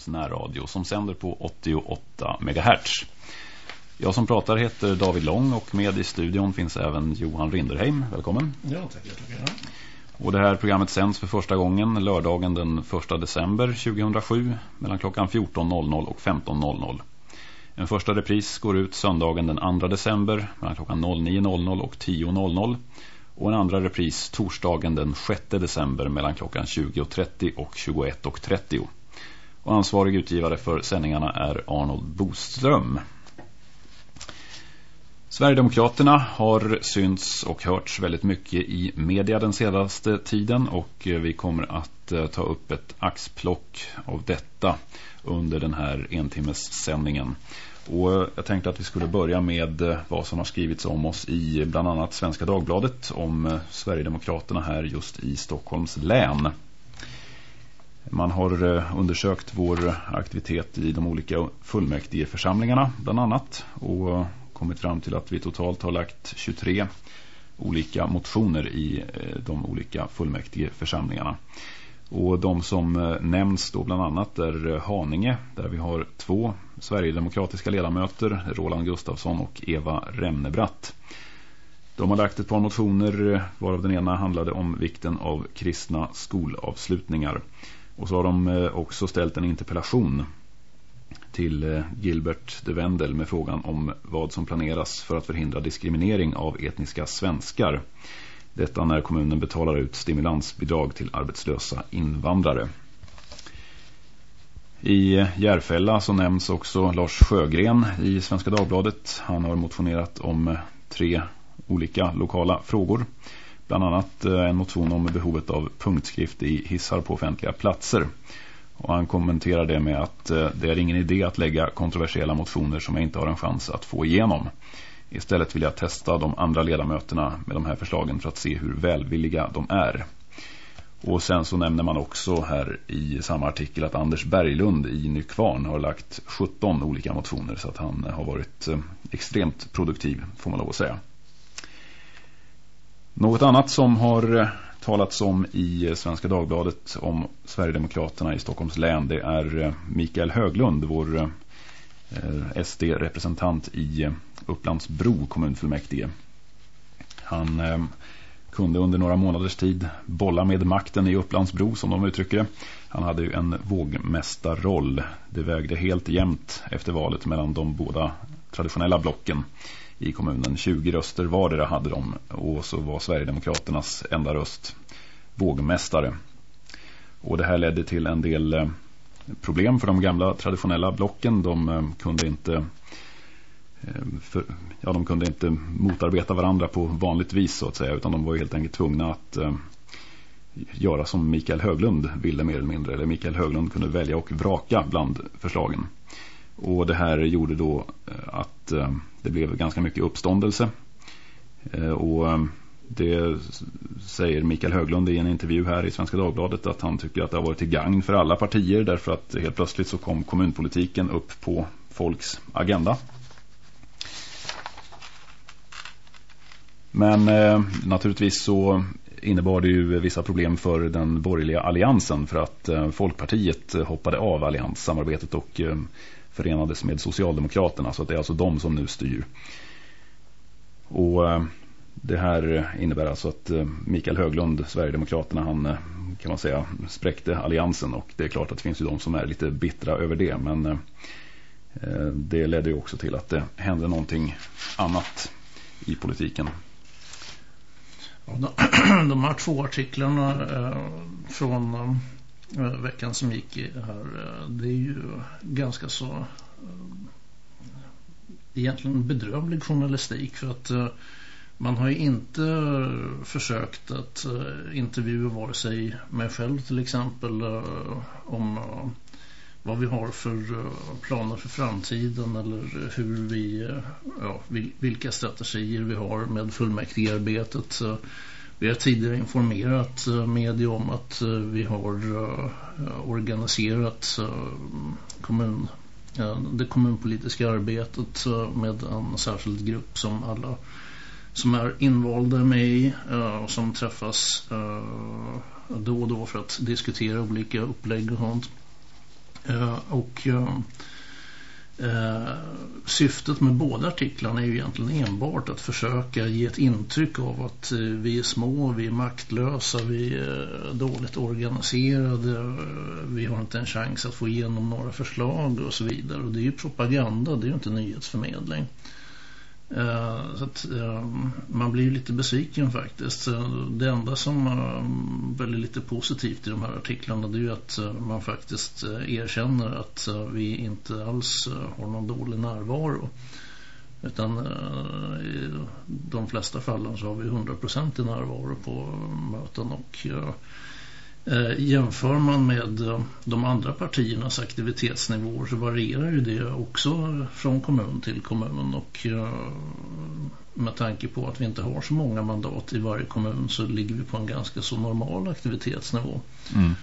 Stockholms närradio som sänder på 88 MHz. Jag som pratar heter David Lång och med i studion finns även Johan Rinderheim. Välkommen. Ja, tackar. Och det här programmet sänds för första gången lördagen den 1 december 2007 mellan klockan 14.00 och 15.00. En första repris går ut söndagen den 2 december mellan klockan 09.00 och 10.00 och en andra repris torsdagen den 6 december mellan klockan 20.30 och 21.30. Och ansvarig utgivare för sändningarna är Arnold Boström. Sverigedemokraterna har synts och hörts väldigt mycket i media den senaste tiden och eh, vi kommer att eh, ta upp ett axplock av detta under den här entimmes sändningen. Och eh, jag tänkte att vi skulle börja med vad som har skrivits om oss i bland annat Svenska Dagbladet om Sverigedemokraterna här just i Stockholms län. Man har eh, undersökt vår aktivitet i de olika fullmäktigeförsamlingarna bland annat och kommit fram till att vi totalt har lagt 23 olika motioner i eh, de olika fullmäktigeförsamlingarna. Och de som eh, nämns då bland annat är Haninge där vi har två Sverigedemokratiska ledamöter, Roland Gustafsson och Eva Remnebratt. De har lagt ett par motioner varav den ena handlade om vikten av kristna skolavslutningar. Och så har de eh, också ställt en interpellation till eh, Gilbert de Wendel med frågan om vad som planeras för att förhindra diskriminering av etniska svenskar. Detta när kommunen betalar ut stimulansbidrag till arbetslösa invandrare. I eh, Järfälla så nämns också Lars Sjögren i Svenska Dagbladet. Han har motionerat om tre olika lokala frågor. Bland annat eh, en motion om behovet av punktskrift i hissar på offentliga platser. Och han kommenterar det med att eh, det är ingen idé att lägga kontroversiella motioner som jag inte har en chans att få igenom. Istället vill jag testa de andra ledamöterna med de här förslagen för att se hur välvilliga de är. Och sen så nämner man också här i samma artikel att Anders Berglund i Nykvarn har lagt 17 olika motioner så att han eh, har varit extremt produktiv får man lov att säga. Något annat som har eh, talats om i eh, Svenska Dagbladet om Sverigedemokraterna i Stockholms län. Det är eh, Mikael Höglund, vår SD-representant i Upplandsbro kommunfullmäktige. Han kunde under några månaders tid bolla med makten i Upplandsbro som de uttrycker det. Han hade ju en vågmästarroll. Det vägde helt jämnt efter valet mellan de båda traditionella blocken i kommunen. 20 röster vardera hade de och så var Sverigedemokraternas enda röst vågmästare. Och det här ledde till en del eh, problem för de gamla traditionella blocken. De eh, kunde inte eh, för, ja, de kunde inte motarbeta varandra på vanligt vis så att säga utan de var helt enkelt tvungna att eh, göra som Mikael Höglund ville mer eller mindre. Eller Mikael Höglund kunde välja och vraka bland förslagen. Och det här gjorde då eh, att eh, det blev ganska mycket uppståndelse. Eh, och det säger Mikael Höglund i en intervju här i Svenska Dagbladet att han tycker att det har varit till gagn för alla partier därför att helt plötsligt så kom kommunpolitiken upp på folks agenda. Men eh, naturligtvis så innebar det ju vissa problem för den borgerliga alliansen för att eh, Folkpartiet hoppade av allianssamarbetet och eh, förenades med Socialdemokraterna så att det är alltså de som nu styr. Och eh, det här innebär alltså att eh, Mikael Höglund, Sverigedemokraterna, han eh, kan man säga spräckte alliansen och det är klart att det finns ju de som är lite bittra över det men det ledde ju också till att det hände någonting annat i politiken. De här två artiklarna från Eh, veckan som gick här, eh, det är ju ganska så eh, egentligen bedrövlig journalistik för att man har ju inte försökt att intervjua vare sig mig själv till exempel om vad vi har för planer för framtiden eller hur vi, ja, vilka strategier vi har med fullmäktigearbetet. Vi har tidigare informerat eh, media om att eh, vi har eh, organiserat kommun, det kommunpolitiska arbetet med en särskild grupp som alla som är invalda med i och som träffas då och då för att diskutera olika upplägg och sånt. och Eh, syftet med båda artiklarna är ju egentligen enbart att försöka ge ett intryck av att eh, vi är små, vi är maktlösa, vi är dåligt organiserade, eh, vi har inte en chans att få igenom några förslag och så vidare. Och det är ju propaganda, det är ju inte nyhetsförmedling. Eh, så att, eh, man blir lite besviken faktiskt. Det enda som eh, uh, är lite positivt i de här artiklarna det är ju att man faktiskt erkänner att vi inte alls har någon dålig närvaro. Utan i de flesta fallen så har vi 100% i närvaro på möten och Eh, jämför man med eh, de andra partiernas aktivitetsnivåer så varierar ju det också från kommun till kommun och eh, med tanke på att vi inte har så många mandat i varje kommun så ligger vi på en ganska så normal aktivitetsnivå. Mm.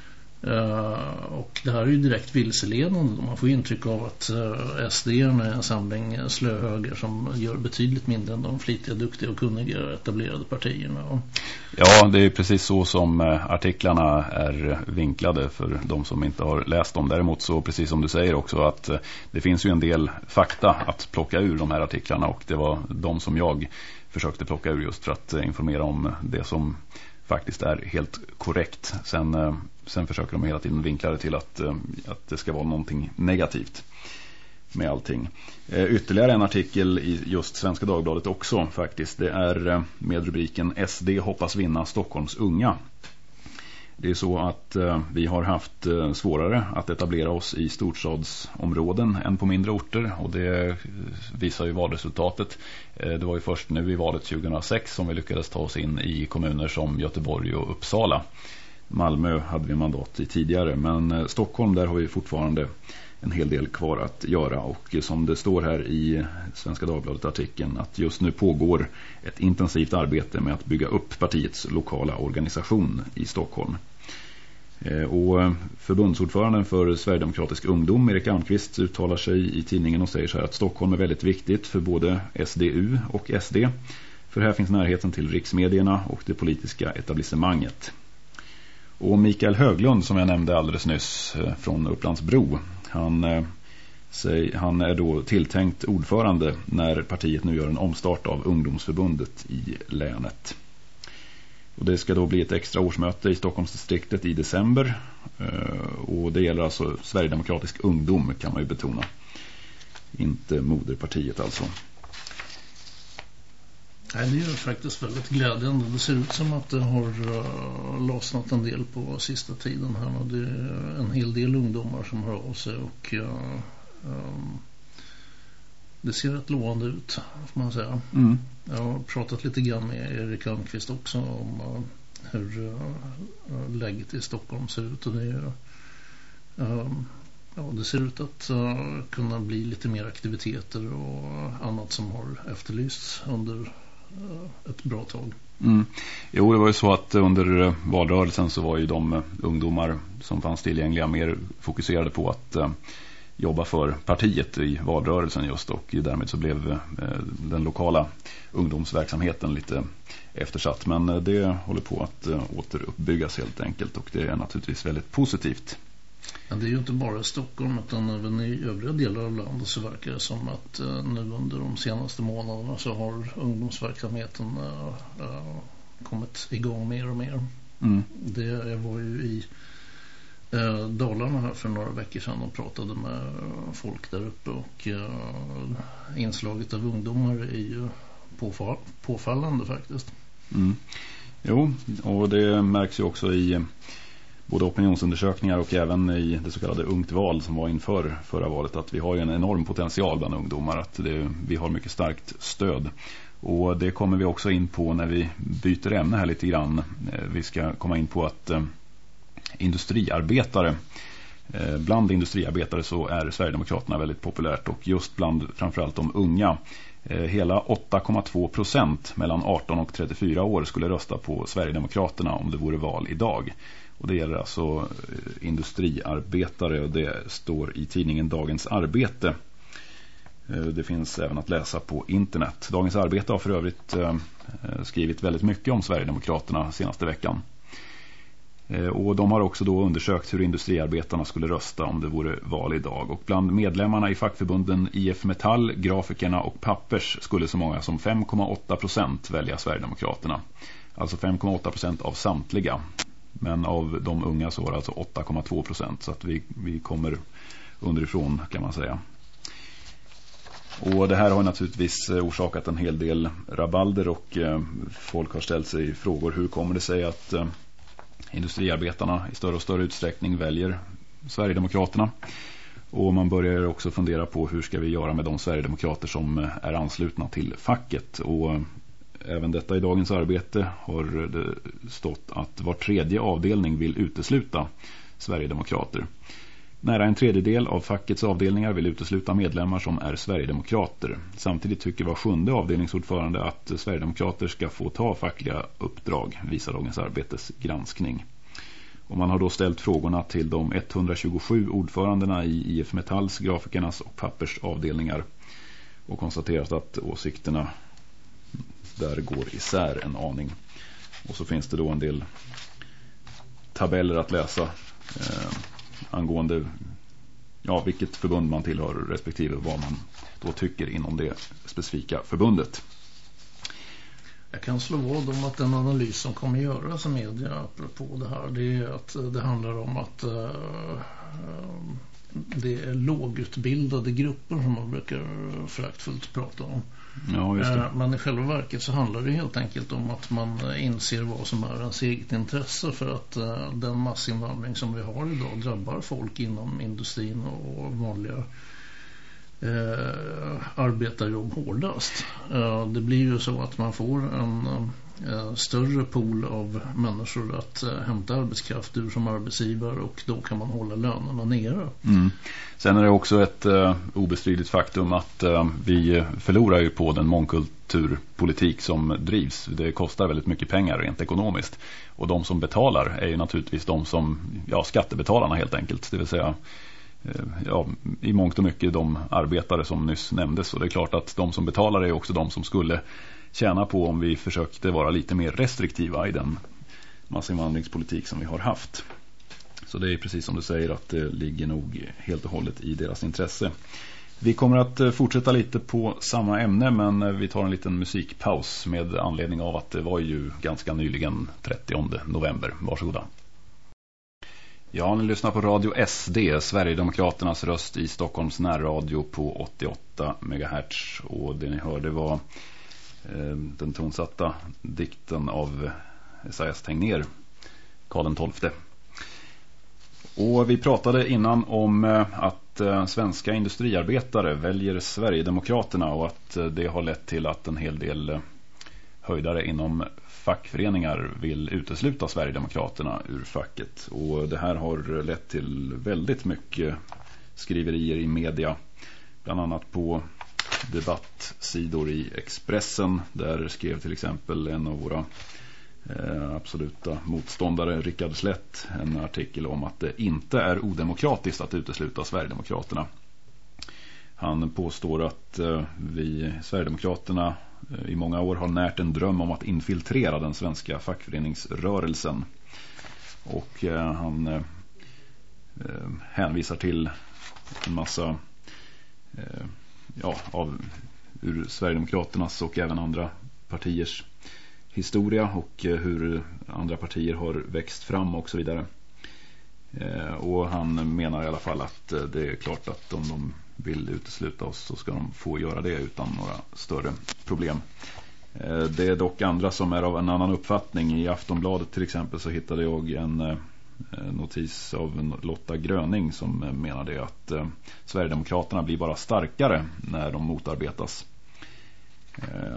Eh, och det här är ju direkt vilseledande. Man får intryck av att eh, SD är en samling slöhöger som gör betydligt mindre än de flitiga, duktiga och kunniga etablerade partierna. Ja, det är precis så som eh, artiklarna är vinklade för de som inte har läst dem. Däremot så precis som du säger också att det finns ju en del fakta att plocka ur de här artiklarna och det var de som jag försökte plocka ur just för att informera om det som faktiskt är helt korrekt. Sen, eh, sen försöker de hela tiden vinkla det till att, eh, att det ska vara någonting negativt med allting. Eh, ytterligare en artikel i just Svenska Dagbladet också faktiskt. Det är med rubriken SD hoppas vinna Stockholms unga. Det är så att eh, vi har haft eh, svårare att etablera oss i storstadsområden än på mindre orter och det eh, visar ju valresultatet. Det var ju först nu i valet 2006 som vi lyckades ta oss in i kommuner som Göteborg och Uppsala. Malmö hade vi mandat i tidigare men Stockholm där har vi fortfarande en hel del kvar att göra och som det står här i Svenska Dagbladet-artikeln att just nu pågår ett intensivt arbete med att bygga upp partiets lokala organisation i Stockholm. Eh, och eh, förbundsordföranden för Sverigedemokratisk ungdom, Erik Almqvist, uttalar sig i tidningen och säger så här att Stockholm är väldigt viktigt för både SDU och SD. För här finns närheten till riksmedierna och det politiska etablissemanget. Och Mikael Höglund som jag nämnde alldeles nyss eh, från Upplandsbro, han, han är då tilltänkt ordförande när partiet nu gör en omstart av ungdomsförbundet i länet. Och det ska då bli ett extra årsmöte i Stockholmsdistriktet i december. Eh, och det gäller alltså Sverigedemokratisk ungdom kan man ju betona. Inte moderpartiet alltså. Nej, det är faktiskt väldigt glädjande. Det ser ut som att det har eh, lossnat en del på sista tiden här. Och det är en hel del ungdomar som hör av sig och uh, um, det ser rätt lovande ut, får man säga. Mm. Jag har pratat lite grann med Erik Almqvist också om uh, hur uh, läget i Stockholm ser ut. Och det, är, uh, ja, det ser ut att kunna bli lite mer aktiviteter och annat som har efterlysts under ett bra tag. Mm. Jo, det var ju så att under valrörelsen så var ju de ungdomar som fanns tillgängliga mer fokuserade på att jobba för partiet i valrörelsen just och därmed så blev eh, den lokala ungdomsverksamheten lite eftersatt. Men eh, det håller på att eh, återuppbyggas helt enkelt och det är naturligtvis väldigt positivt. Ja, det är ju inte bara Stockholm utan även i övriga delar av landet så verkar det som att nu under de senaste månaderna så har ungdomsverksamheten kommit igång mer och mer. Mm. Det jag var ju i eh, Dalarna här för några veckor sedan och pratade med folk där uppe och eh, inslaget av ungdomar är ju påfall påfallande faktiskt. Mm. Jo, och det märks ju också i eh, både opinionsundersökningar och även i det så kallade ungt val som var inför förra valet att vi har en enorm potential bland ungdomar, att det, vi har mycket starkt stöd. Och det kommer vi också in på när vi byter ämne här lite grann. Eh, vi ska komma in på att eh, industriarbetare. Eh, bland industriarbetare så är Sverigedemokraterna väldigt populärt och just bland framförallt de unga. Eh, hela 8,2 procent mellan 18 och 34 år skulle rösta på Sverigedemokraterna om det vore val idag. Och det gäller alltså eh, industriarbetare och det står i tidningen Dagens Arbete. Det finns även att läsa på internet. Dagens Arbete har för övrigt skrivit väldigt mycket om Sverigedemokraterna senaste veckan. Eh, och de har också då undersökt hur industriarbetarna skulle rösta om det vore val idag. Och bland medlemmarna i fackförbunden IF Metall, Grafikerna och Pappers skulle så många som 5,8 procent välja Sverigedemokraterna. Alltså 5,8 procent av samtliga. Men av de unga så var det alltså 8,2 procent. Så att vi, vi kommer underifrån kan man säga. Och det här har naturligtvis eh, orsakat en hel del rabalder och eh, folk har ställt sig frågor. Hur kommer det sig att industriarbetarna i större och större utsträckning väljer Sverigedemokraterna? Och man börjar också fundera på hur ska vi göra med de Sverigedemokrater som eh, är anslutna till facket. Och eh, även detta i dagens arbete har det stått att var tredje avdelning vill utesluta Sverigedemokrater. Nära en tredjedel av fackets avdelningar vill utesluta medlemmar som är Sverigedemokrater. Samtidigt tycker var sjunde avdelningsordförande att Sverigedemokrater ska få ta fackliga uppdrag, visar Dagens Arbetes granskning. Och man har då ställt frågorna till de 127 ordförandena i IF Metalls, grafikernas och pappers avdelningar och konstaterat att åsikterna där går isär en aning. Och så finns det då en del tabeller att läsa eh, angående ja, vilket förbund man tillhör respektive vad man då tycker inom det specifika förbundet. Jag kan slå vad om att den analys som kommer göras i media apropå det här det är att det handlar om att uh, det är lågutbildade grupper som man brukar föraktfullt prata om. Ja, just det. Eh, men i själva verket så handlar det helt enkelt om att man inser vad som är ens eget intresse för att eh, den massinvandring som vi har idag drabbar folk inom industrin och vanliga eh, arbetarjobb hårdast. Eh, det blir ju så att man får en Eh, Eh, större pool av människor att eh, hämta arbetskraft ur som arbetsgivare och då kan man hålla lönerna nere. Mm. Sen är det också ett eh, obestridligt faktum att eh, vi förlorar ju på den mångkulturpolitik som drivs. Det kostar väldigt mycket pengar rent ekonomiskt. Och de som betalar är ju naturligtvis de som, ja skattebetalarna helt enkelt. Det vill säga eh, ja, i mångt och mycket de arbetare som nyss nämndes. Och det är klart att de som betalar är också de som skulle tjäna på om vi försökte vara lite mer restriktiva i den massinvandringspolitik som vi har haft. Så det är precis som du säger att det ligger nog helt och hållet i deras intresse. Vi kommer att eh, fortsätta lite på samma ämne men eh, vi tar en liten musikpaus med anledning av att det var ju ganska nyligen 30 november. Varsågoda. Ja, ni lyssnar på Radio SD, Sverigedemokraternas röst i Stockholms närradio på 88 MHz. Och det ni hörde var Eh, den tonsatta dikten av Esaias Tegner, Karl XII. Och vi pratade innan om eh, att eh, svenska industriarbetare väljer Sverigedemokraterna och att det har lett till att en hel del höjdare inom fackföreningar vill utesluta Sverigedemokraterna ur facket. Och det här har lett till väldigt mycket skriverier i media. Bland annat på debattsidor i Expressen. Där skrev till exempel en av våra eh, absoluta motståndare, Rickard Slätt, en artikel om att det inte är odemokratiskt att utesluta Sverigedemokraterna. Han påstår att eh, vi Sverigedemokraterna eh, i många år har närt en dröm om att infiltrera den svenska fackföreningsrörelsen. Och eh, han eh, eh hänvisar till en massa eh, ja, av ur Sverigedemokraternas och även andra partiers historia och eh, hur andra partier har växt fram och så vidare. Eh, och han menar i alla fall att eh, det är klart att om de vill utesluta oss så ska de få göra det utan några större problem. Det är dock andra som är av en annan uppfattning. I Aftonbladet till exempel så hittade jag en Eh, notis av Lotta Gröning som eh, menade att eh, Sverigedemokraterna blir bara starkare när de motarbetas.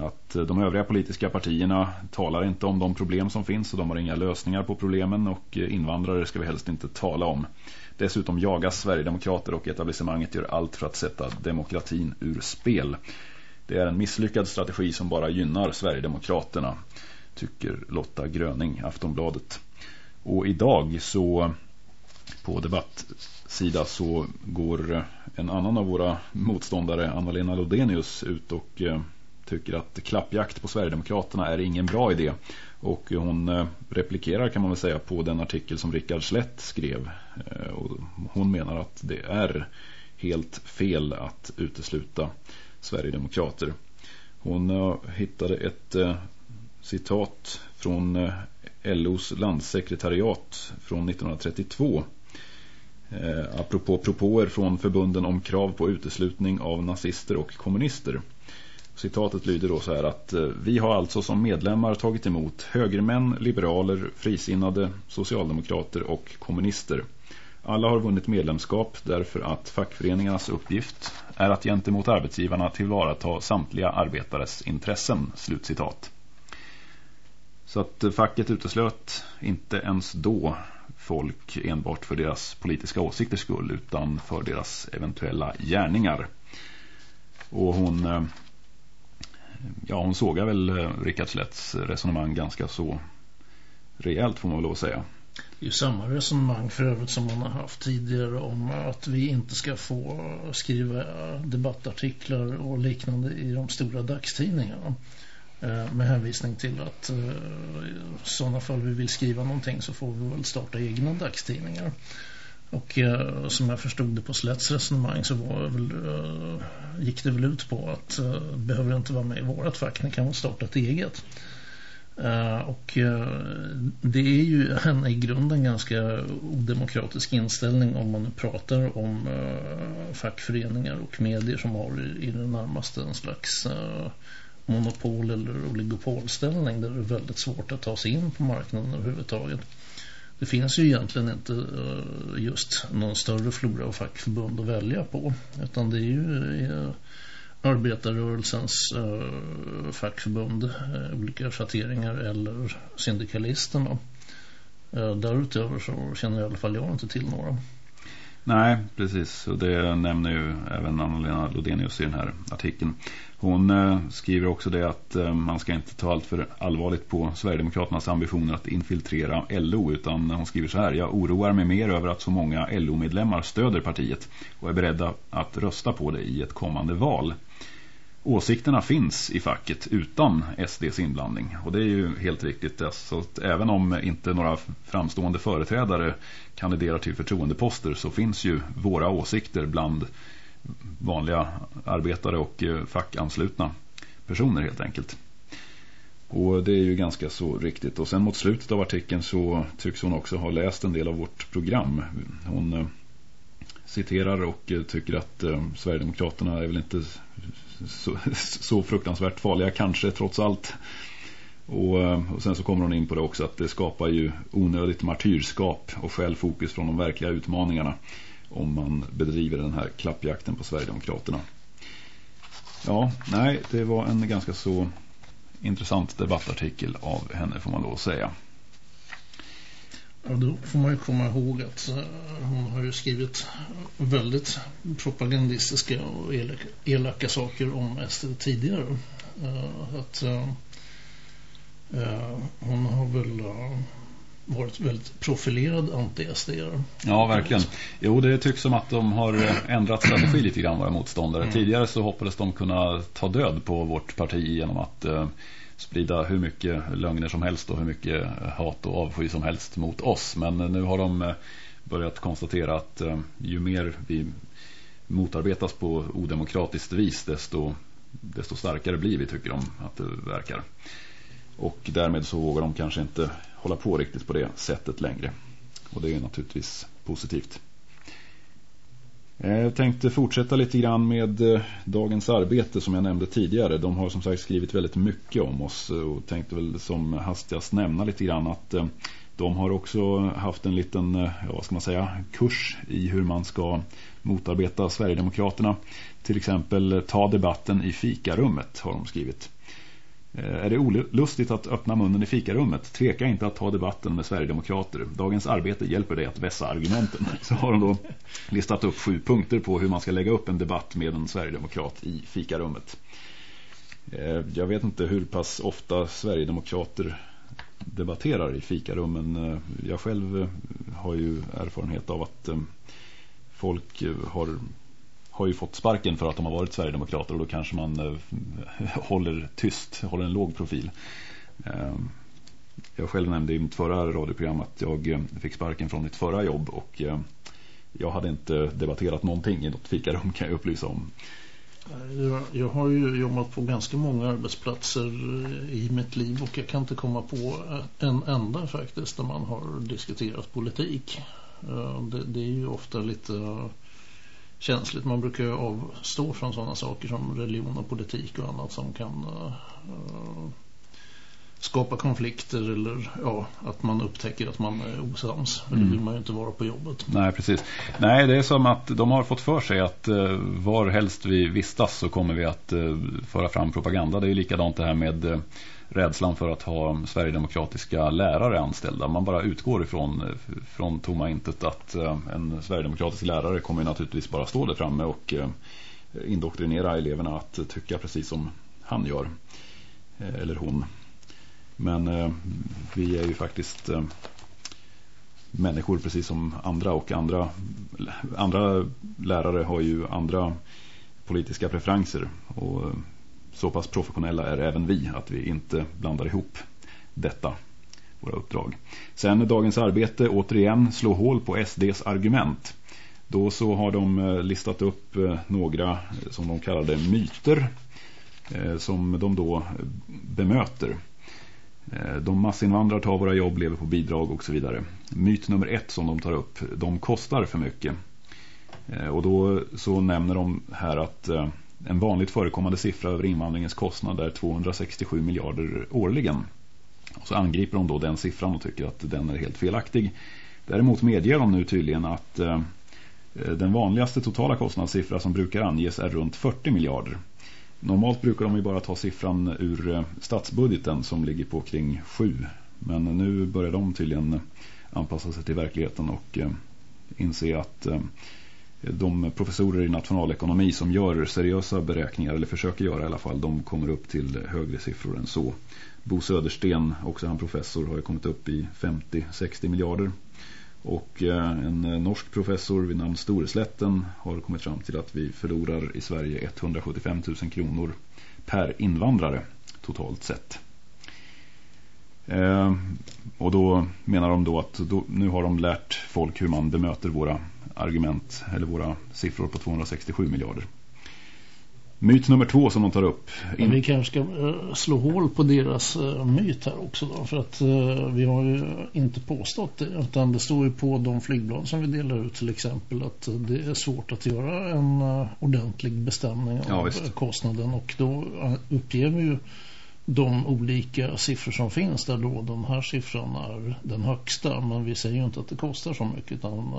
Att de övriga politiska partierna talar inte om de problem som finns och de har inga lösningar på problemen och invandrare ska vi helst inte tala om. Dessutom jagas Sverigedemokrater och etablissemanget gör allt för att sätta demokratin ur spel. Det är en misslyckad strategi som bara gynnar Sverigedemokraterna, tycker Lotta Gröning, Aftonbladet. Och idag så på debattsida så går en annan av våra motståndare, Anna-Lena Lodenius, ut och eh, tycker att klappjakt på Sverigedemokraterna är ingen bra idé. Och hon eh, replikerar kan man väl säga på den artikel som Rickard Slett skrev. Eh, och hon menar att det är helt fel att utesluta Sverigedemokrater. Hon hittade ett citat från LOs landssekretariat från 1932 eh, apropå propåer från förbunden om krav på uteslutning av nazister och kommunister. Citatet lyder då så här att eh, vi har alltså som medlemmar tagit emot högermän, liberaler, frisinnade, socialdemokrater och kommunister. Alla har vunnit medlemskap därför att fackföreningarnas uppgift är att gentemot arbetsgivarna tillvarata samtliga arbetares intressen. Slutcitat. Så att eh, facket uteslöt inte ens då folk enbart för deras politiska åsikters skull utan för deras eventuella gärningar. Och hon, eh, ja, hon sågar väl eh, Rickard Slätts resonemang ganska så rejält får man väl lov att säga. Det är ju samma resonemang för övrigt som man har haft tidigare om att vi inte ska få skriva debattartiklar och liknande i de stora dagstidningarna. Eh, med hänvisning till att eh, i sådana fall vi vill skriva någonting så får vi väl starta egna dagstidningar. Och eh, som jag förstod det på Slätts resonemang så var väl, eh, gick det väl ut på att eh, behöver inte vara med i vårat fack, ni kan väl starta ett eget. och det är ju en i grunden ganska odemokratisk inställning om man nu pratar om fackföreningar och medier som har i, i det närmaste en slags monopol eller oligopolställning där det är väldigt svårt att ta sig in på marknaden överhuvudtaget. Det finns ju egentligen inte eh, just någon större flora av fackförbund att välja på utan det är ju eh, arbetarrörelsens eh, fackförbund, olika schatteringar eller syndikalisterna. Därutöver så känner i alla fall jag inte till några. Nej, precis. Och det nämner ju även Anna-Lena Lodenius i den här artikeln. Hon eh, skriver också det att eh, man ska inte ta allt för allvarligt på Sverigedemokraternas ambitioner att infiltrera LO utan hon skriver så här. Jag oroar mig mer över att så många LO-medlemmar stöder partiet och är beredda att rösta på det i ett kommande val. Åsikterna finns i facket utan SDs inblandning och det är ju helt riktigt. Så att även om inte några framstående företrädare kandiderar till förtroendeposter så finns ju våra åsikter bland vanliga arbetare och eh, fackanslutna personer helt enkelt. Och det är ju ganska så riktigt. Och sen mot slutet av artikeln så tycks hon också ha läst en del av vårt program. Hon eh, citerar och eh, tycker att Sverigedemokraterna är väl inte så, så fruktansvärt farliga kanske trots allt. Och, och, sen så kommer hon in på det också att det skapar ju onödigt martyrskap och självfokus fokus från de verkliga utmaningarna om man bedriver den här klappjakten på Sverigedemokraterna. Ja, nej, det var en ganska så intressant debattartikel av henne får man lov att säga. Ja, då får man ju komma ihåg att eh, hon har ju skrivit väldigt propagandistiska och elaka, saker om SD tidigare. Eh, att eh, hon har väl varit väldigt profilerad anti-SD. Ja, verkligen. Jo, det tycks som att de har ändrat strategi lite grann våra motståndare. Mm. Tidigare så hoppades de kunna ta död på vårt parti genom att eh, sprida hur mycket lögner som helst och hur mycket hat och avsky som helst mot oss. Men nu har de eh, börjat konstatera att eh, ju mer vi motarbetas på odemokratiskt vis desto, desto starkare blir vi tycker de att det verkar. Och därmed så vågar de kanske inte hålla på riktigt på det sättet längre. Och det är naturligtvis positivt. Eh, jag tänkte fortsätta lite grann med eh, dagens arbete som jag nämnde tidigare. De har som sagt skrivit väldigt mycket om oss eh, och tänkte väl som hastigast nämna lite grann att de har också haft en liten, ja, vad ska man säga, kurs i hur man ska motarbeta Sverigedemokraterna. Till exempel ta debatten i fikarummet har de skrivit. Eh, är det olustigt att öppna munnen i fikarummet? Tveka inte att ta debatten med Sverigedemokrater. Dagens arbete hjälper dig att vässa argumenten. Så har de då listat upp sju punkter på hur man ska lägga upp en debatt med en Sverigedemokrat i fikarummet. Eh, jag vet inte hur pass ofta Sverigedemokrater debatterar i fikarummen. Eh, jag själv har ju erfarenhet av att folk har har ju fått sparken för att de har varit Sverigedemokrater och då kanske man eh, håller tyst, håller en låg profil. Eh, jag själv nämnde i mitt förra radioprogram att jag eh, fick sparken från mitt förra jobb och eh, jag hade inte debatterat någonting i något fikarum kan jag upplysa om. Jag har ju jobbat på ganska många arbetsplatser eh, i mitt liv och jag kan inte komma på eh, en enda faktiskt där man har diskuterat politik. Ehm, det, det är ju ofta lite känsligt. Man brukar ju avstå från sådana saker som religion och politik och annat som kan uh, skapa konflikter eller ja, att man upptäcker att man är osams. Mm. Det vill man ju inte vara på jobbet. Nej, precis. Nej, det är som att de har fått för sig att uh, var helst vi vistas så kommer vi att uh, föra fram propaganda. Det är ju likadant det här med uh, rädslan för att ha sverigedemokratiska lärare anställda. Man bara utgår ifrån från tomma intet att en sverigedemokratisk lärare kommer naturligtvis bara stå där framme och indoktrinera eleverna att tycka precis som han gör. Eller hon. Men eh, vi är ju faktiskt eh, människor precis som andra och andra, andra lärare har ju andra politiska preferenser och eh, så pass professionella är även vi att vi inte blandar ihop detta, våra uppdrag. Sen dagens arbete återigen slå hål på SDs argument. Då så har de eh, listat upp eh, några eh, som de kallade myter som de då bemöter. Eh, de massinvandrar tar våra jobb, lever på bidrag och så vidare. Myt nummer ett som de tar upp, de kostar för mycket. Eh, och då så nämner de här att eh, en vanligt förekommande siffra över invandringens kostnad är 267 miljarder årligen. Och så angriper de då den siffran och tycker att den är helt felaktig. Däremot medger de nu tydligen att den vanligaste totala kostnadssiffra som brukar anges är runt 40 miljarder. Normalt brukar de ju bara ta siffran ur eh, statsbudgeten som ligger på kring 7. Men nu börjar de tydligen eh, anpassa sig till verkligheten och eh, inse att de professorer i nationalekonomi som gör seriösa beräkningar, eller försöker göra i alla fall, de kommer upp till högre siffror än så. Bo Södersten, också han professor, har ju kommit upp i 50-60 miljarder. Och eh, en eh, norsk professor vid namn Storeslätten har kommit fram till att vi förlorar i Sverige 175 000 kronor per invandrare totalt sett. Eh, och då menar de då att då, nu har de lärt folk hur man bemöter våra argument eller våra siffror på 267 miljarder. Myt nummer två som de tar upp. In... Vi kanske ska uh, slå hål på deras uh, myt här också då. För att uh, vi har ju inte påstått det. Utan det står ju på de flygblad som vi delar ut till exempel att det är svårt att göra en ordentlig bestämning av ja, kostnaden. Och då uppger vi ju de olika siffror som finns där då den här siffran är den högsta men vi säger ju inte att det kostar så mycket utan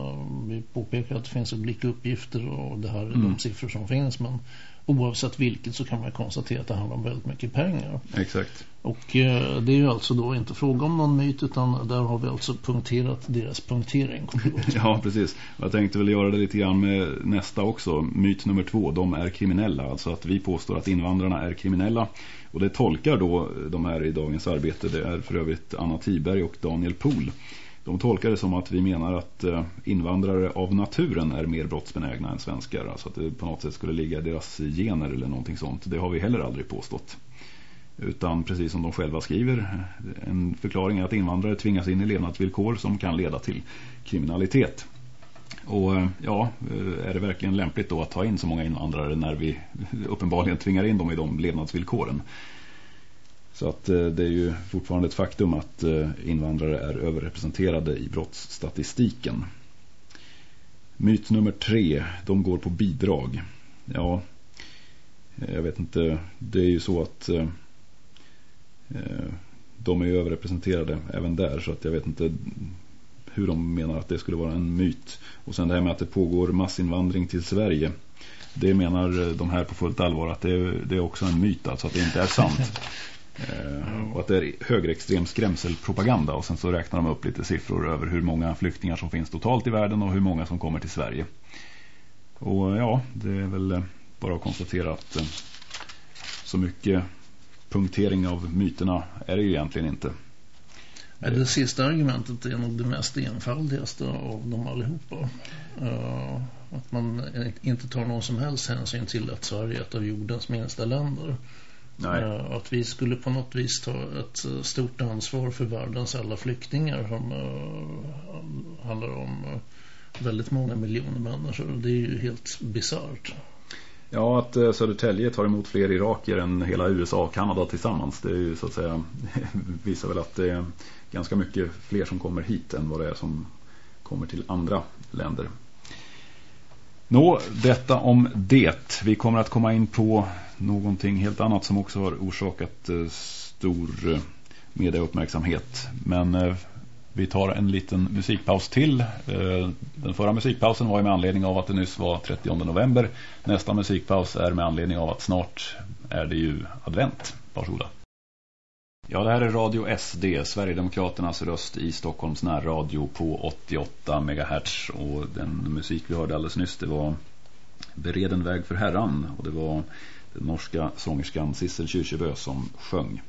vi påpekar att det finns olika uppgifter och det här är mm. de siffror som finns men oavsett vilket så kan man konstatera att det handlar om väldigt mycket pengar. Exakt. Och eh, det är ju alltså då inte fråga om någon myt utan där har vi alltså punkterat deras punktering. ja, precis. Jag tänkte väl göra det lite grann med nästa också. Myt nummer två, de är kriminella. Alltså att vi påstår att invandrarna är kriminella. Och det tolkar då de här i dagens arbete. Det är för övrigt Anna Tiberg och Daniel Pohl. De tolkar det som att vi menar att eh, invandrare av naturen är mer brottsbenägna än svenskar. Alltså att det på något sätt skulle ligga i deras gener eller någonting sånt. Det har vi heller aldrig påstått. Utan precis som de själva skriver, en förklaring är att invandrare tvingas in i levnadsvillkor som kan leda till kriminalitet. Och eh, ja, eh, är det verkligen lämpligt då att ta in så många invandrare när vi uppenbarligen tvingar in dem i de levnadsvillkoren? Så att eh, det är ju fortfarande ett faktum att eh, invandrare är överrepresenterade i brottsstatistiken. Myt nummer tre, de går på bidrag. Ja, eh, jag vet inte, det är ju så att de är överrepresenterade även där så att jag vet inte hur de menar att det skulle vara en myt. Och sen det här med att det pågår massinvandring till Sverige. Det menar de här på fullt allvar att det är, det är också en myt, alltså att det inte är sant. Eh, och att det är högerextrem skrämselpropaganda och sen så räknar de upp lite siffror över hur många flyktingar som finns totalt i världen och hur många som kommer till Sverige. Och ja, det är väl eh, bara att konstatera att eh, så mycket punktering av myterna är det ju egentligen inte. Det sista argumentet är nog det mest enfaldigaste av dem allihopa. Att man inte tar någon som helst hänsyn till att Sverige är ett av jordens minsta länder. Nej. Att vi skulle på något vis ta ett stort ansvar för världens alla flyktingar som handlar om väldigt många miljoner människor. Det är ju helt bizarrt. Ja, att eh, Södertälje tar emot fler iraker än hela USA och Kanada tillsammans. Det är ju så att säga visar väl att det är ganska mycket fler som kommer hit än vad det är som kommer till andra länder. Nå, detta om det. Vi kommer att komma in på någonting helt annat som också har orsakat eh, stor eh, medieuppmärksamhet. Men eh, vi tar en liten musikpaus till. Den förra musikpausen var med anledning av att det nyss var 30 november. Nästa musikpaus är med anledning av att snart är det ju advent. Varsågoda. Ja, det här är Radio SD, Sverigedemokraternas röst i Stockholms närradio på 88 MHz. Och den musik vi hörde alldeles nyss, det var Bereden väg för herran. Och det var den norska sångerskan Sissel Kyrkjebø som sjöng.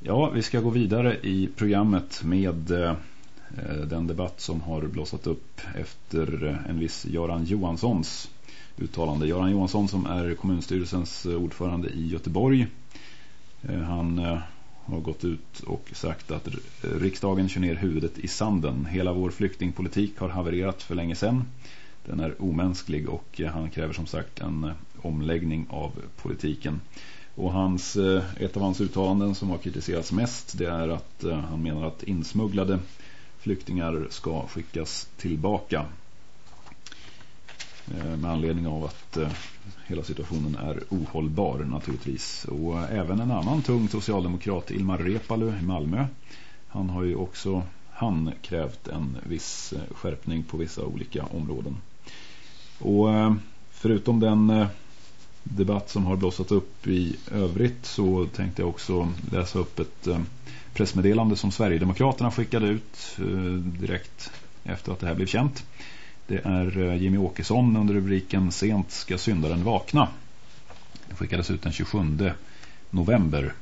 Ja, vi ska gå vidare i programmet med eh, den debatt som har blossat upp efter eh, en viss Göran Johanssons uttalande. Göran Johansson som är kommunstyrelsens eh, ordförande i Göteborg. Eh, han eh, har gått ut och sagt att riksdagen kör ner huvudet i sanden. Hela vår flyktingpolitik har havererat för länge sedan. Den är omänsklig och eh, han kräver som sagt en omläggning av politiken. Och hans, ett av hans uttalanden som har kritiserats mest det är att han menar att insmugglade flyktingar ska skickas tillbaka. Eh, med anledning av att eh, hela situationen är ohållbar naturligtvis. Och även en annan tung socialdemokrat, Ilmar Repalu i Malmö. Han har ju också han krävt en viss eh, skärpning på vissa olika områden. Och förutom den debatt som har blossat upp i övrigt så tänkte jag också läsa upp ett pressmeddelande som Sverigedemokraterna skickade ut direkt efter att det här blev känt. Det är eh, Jimmy Åkesson under rubriken Sent ska syndaren vakna. Det skickades ut den 27 november.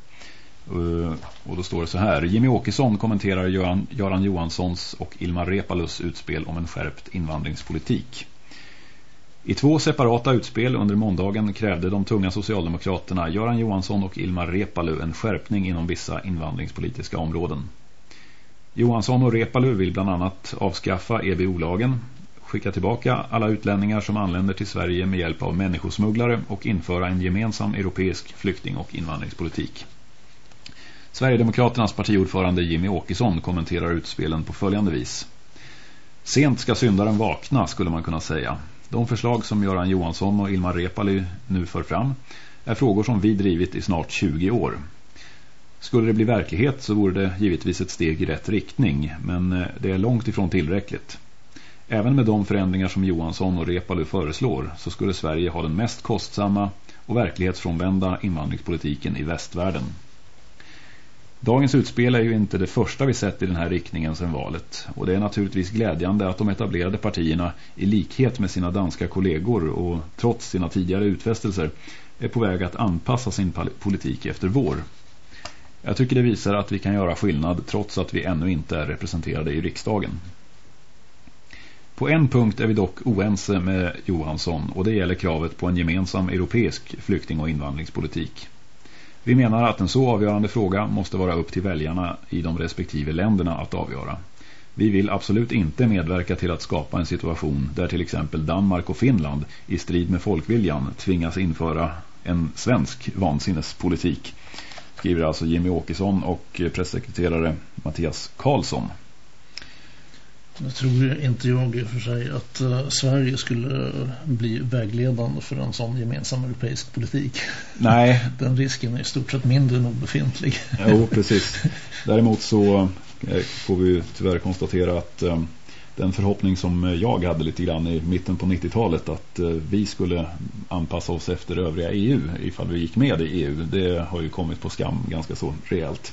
Eh, och då står det så här. Jimmy Åkesson kommenterar Göran, Göran Johanssons och Ilmar Repalus utspel om en skärpt invandringspolitik. I två separata utspel under måndagen krävde de tunga socialdemokraterna Göran Johansson och Ilmar Repalu en skärpning inom vissa invandringspolitiska områden. Johansson och Repalu vill bland annat avskaffa EBO-lagen, skicka tillbaka alla utlänningar som anländer till Sverige med hjälp av människosmugglare och införa en gemensam europeisk flykting- och invandringspolitik. Sverigedemokraternas partiordförande Jimmy Åkesson kommenterar utspelen på följande vis. Sent ska syndaren vakna skulle man kunna säga. De förslag som Göran Johansson och Ilmar Repali nu för fram är frågor som vi drivit i snart 20 år. Skulle det bli verklighet så vore det givetvis ett steg i rätt riktning, men eh, det är långt ifrån tillräckligt. Även med de förändringar som Johansson och Repalu föreslår så skulle Sverige ha den mest kostsamma och verklighetsfrånvända invandringspolitiken i västvärlden. Dagens utspel är ju inte det första vi sett i den här riktningen sedan valet och det är naturligtvis glädjande att de etablerade partierna i likhet med sina danska kollegor och trots sina tidigare utfästelser är på väg att anpassa sin politik efter vår. Jag tycker det visar att vi kan göra skillnad trots att vi ännu inte är representerade i riksdagen. På en punkt är vi dock oense med Johansson och det gäller kravet på en gemensam europeisk flykting- och invandringspolitik. Vi menar att en så avgörande fråga måste vara upp till väljarna i de respektive länderna att avgöra. Vi vill absolut inte medverka till att skapa en situation där till exempel Danmark och Finland i strid med folkviljan tvingas införa en svensk vansinnespolitik, skriver alltså Jimmy Åkesson och pressekreterare Mattias Karlsson. Jag tror inte jag i och för sig att uh, Sverige skulle bli vägledande för en sån gemensam europeisk politik. Nej. Den risken är i stort sett mindre än obefintlig. Jo, precis. Däremot så eh, får vi tyvärr konstatera att um, den förhoppning som jag hade lite grann i mitten på 90-talet att vi skulle anpassa oss efter övriga EU ifall vi gick med i EU, det har ju kommit på skam ganska så rejält.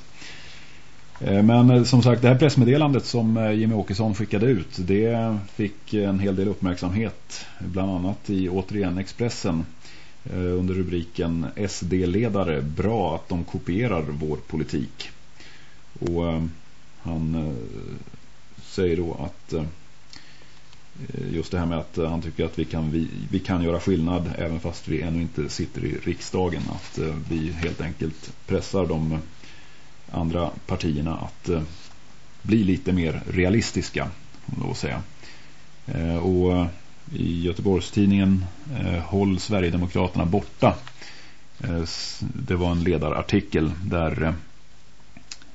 Eh, men eh, som sagt, det här pressmeddelandet som eh, Jimmy Åkesson skickade ut, det fick en hel del uppmärksamhet, bland annat i återigen Expressen under rubriken SD-ledare, bra att de kopierar vår politik. Och han säger då att just det här med att han tycker att vi kan, vi, vi kan göra skillnad även fast vi ännu inte sitter i riksdagen. Att vi helt enkelt pressar de andra partierna att eh, bli lite mer realistiska, får man säga. Eh, och i Göteborgstidningen eh, Håll Sverigedemokraterna borta det var en ledarartikel där,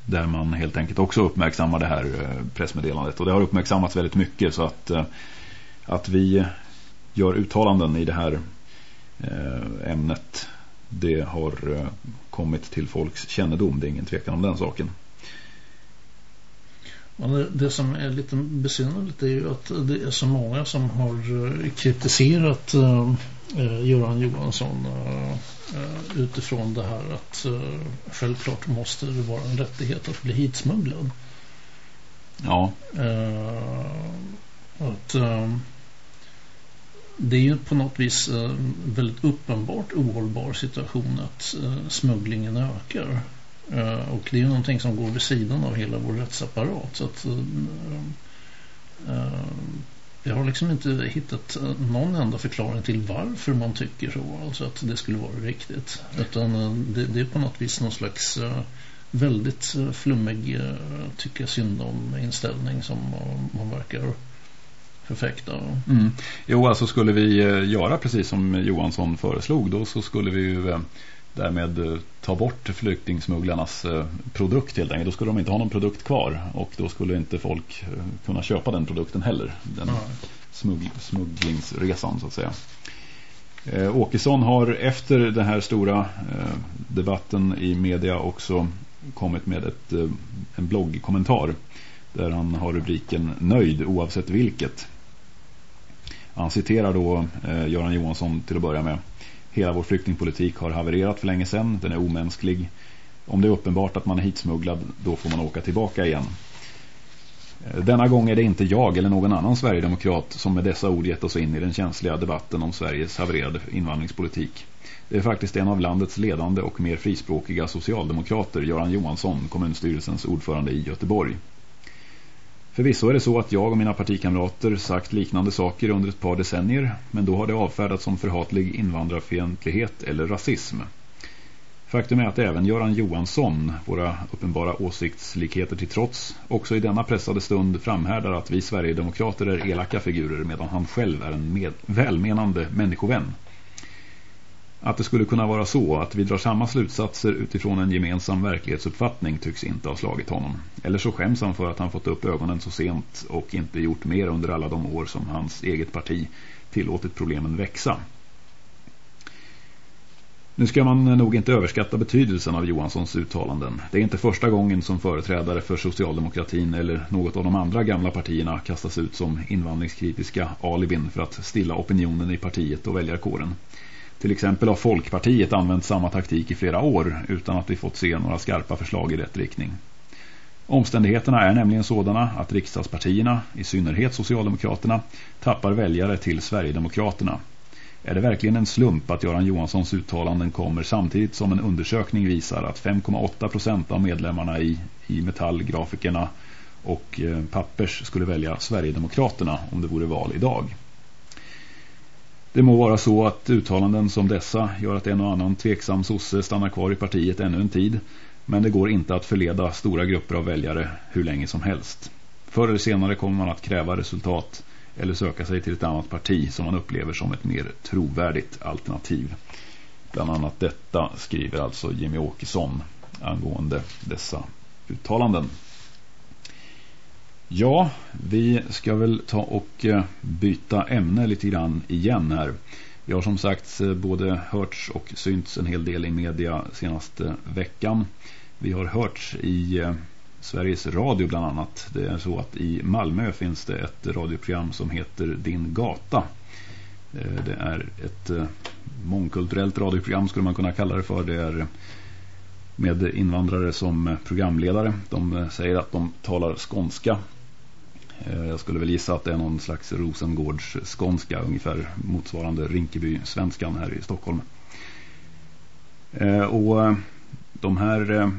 där man helt enkelt också uppmärksammar det här pressmeddelandet. Och det har uppmärksammats väldigt mycket så att, att vi gör uttalanden i det här ämnet det har kommit till folks kännedom. Det är ingen tvekan om den saken. det, som är lite besynnerligt är ju att det är så många som har kritiserat eh, Göran Johansson eh, eh, utifrån det här att eh, självklart måste det vara en rättighet att bli hitsmugglad. Ja. Eh, att eh, det är ju på något vis eh, väldigt uppenbart ohållbar situation att eh, smugglingen ökar. Eh, och det är ju någonting som går vid sidan av hela vår rättsapparat. Så att jag har liksom inte hittat någon enda förklaring till varför man tycker så. Alltså att det skulle vara riktigt. Utan eh, det, det är på något vis någon slags eh, väldigt eh, flummig tycka synd om inställning som man verkar förfäkta. Mm. Jo, alltså skulle vi göra precis som Johansson föreslog då så skulle vi ju därmed eh, ta bort flyktingsmugglarnas eh, produkt helt enkelt. Då skulle de inte ha någon produkt kvar och då skulle inte folk eh, kunna köpa den produkten heller. Den smugg smugglingsresan så att säga. Åkesson har efter den här stora debatten i media också kommit med ett, en bloggkommentar där han har rubriken Nöjd oavsett vilket. Han citerar då eh, Göran Johansson till att börja med. Hela vår flyktingpolitik har havererat för länge sedan. Den är omänsklig. Om det är uppenbart att man är hitsmugglad, då får man åka tillbaka igen. Eh, Denna gång är det inte jag eller någon annan Sverigedemokrat som med dessa ord gett oss in i den känsliga debatten om Sveriges havererade invandringspolitik. Det är faktiskt en av landets ledande och mer frispråkiga socialdemokrater, Göran Johansson, kommunstyrelsens ordförande i Göteborg. Förvisso är det så att jag och mina partikamrater sagt liknande saker under ett par decennier men då har det avfärdats som förhatlig invandrarfientlighet eller rasism. Faktum är att även Göran Johansson, våra uppenbara åsiktslikheter till trots, också i denna pressade stund framhärdar att vi Sverigedemokrater är elaka figurer medan han själv är en välmenande människovän. Att det skulle kunna vara så att vi drar samma slutsatser utifrån en gemensam verklighetsuppfattning tycks inte ha slagit honom. Eller så skäms han för att han fått upp ögonen så sent och inte gjort mer under alla de år som hans eget parti tillåtit problemen växa. Nu ska man nog inte överskatta betydelsen av Johanssons uttalanden. Det är inte första gången som företrädare för socialdemokratin eller något av de andra gamla partierna kastas ut som invandringskritiska alibin för att stilla opinionen i partiet och väljarkåren. Till exempel har Folkpartiet använt samma taktik i flera år utan att vi fått se några skarpa förslag i rätt riktning. Omständigheterna är nämligen sådana att riksdagspartierna, i synnerhet Socialdemokraterna, tappar väljare till Sverigedemokraterna. Är det verkligen en slump att Göran Johanssons uttalanden kommer samtidigt som en undersökning visar att 5,8 procent av medlemmarna i, i Metallgrafikerna och eh, Pappers skulle välja Sverigedemokraterna om det vore val idag? Det må vara så att uttalanden som dessa gör att en och annan tveksam sosse stannar kvar i partiet ännu en tid. Men det går inte att förleda stora grupper av väljare hur länge som helst. Förr eller senare kommer man att kräva resultat eller söka sig till ett annat parti som man upplever som ett mer trovärdigt alternativ. Bland annat detta skriver alltså Jimmy Åkesson angående dessa uttalanden. Ja, vi ska väl ta och eh, byta ämne lite grann igen här. Vi har som sagt eh, både hörts och synts en hel del i media senaste eh, veckan. Vi har hörts i Sveriges Radio bland annat. Det är så att i Malmö finns det ett radioprogram som heter Din gata. Det är ett mångkulturellt radioprogram skulle man kunna kalla det för. Det är med invandrare som programledare. De säger att de talar skånska Eh, jag skulle väl gissa att det är någon slags Rosengårds skånska, ungefär motsvarande Rinkeby-svenskan här i Stockholm. Eh, och eh, de här,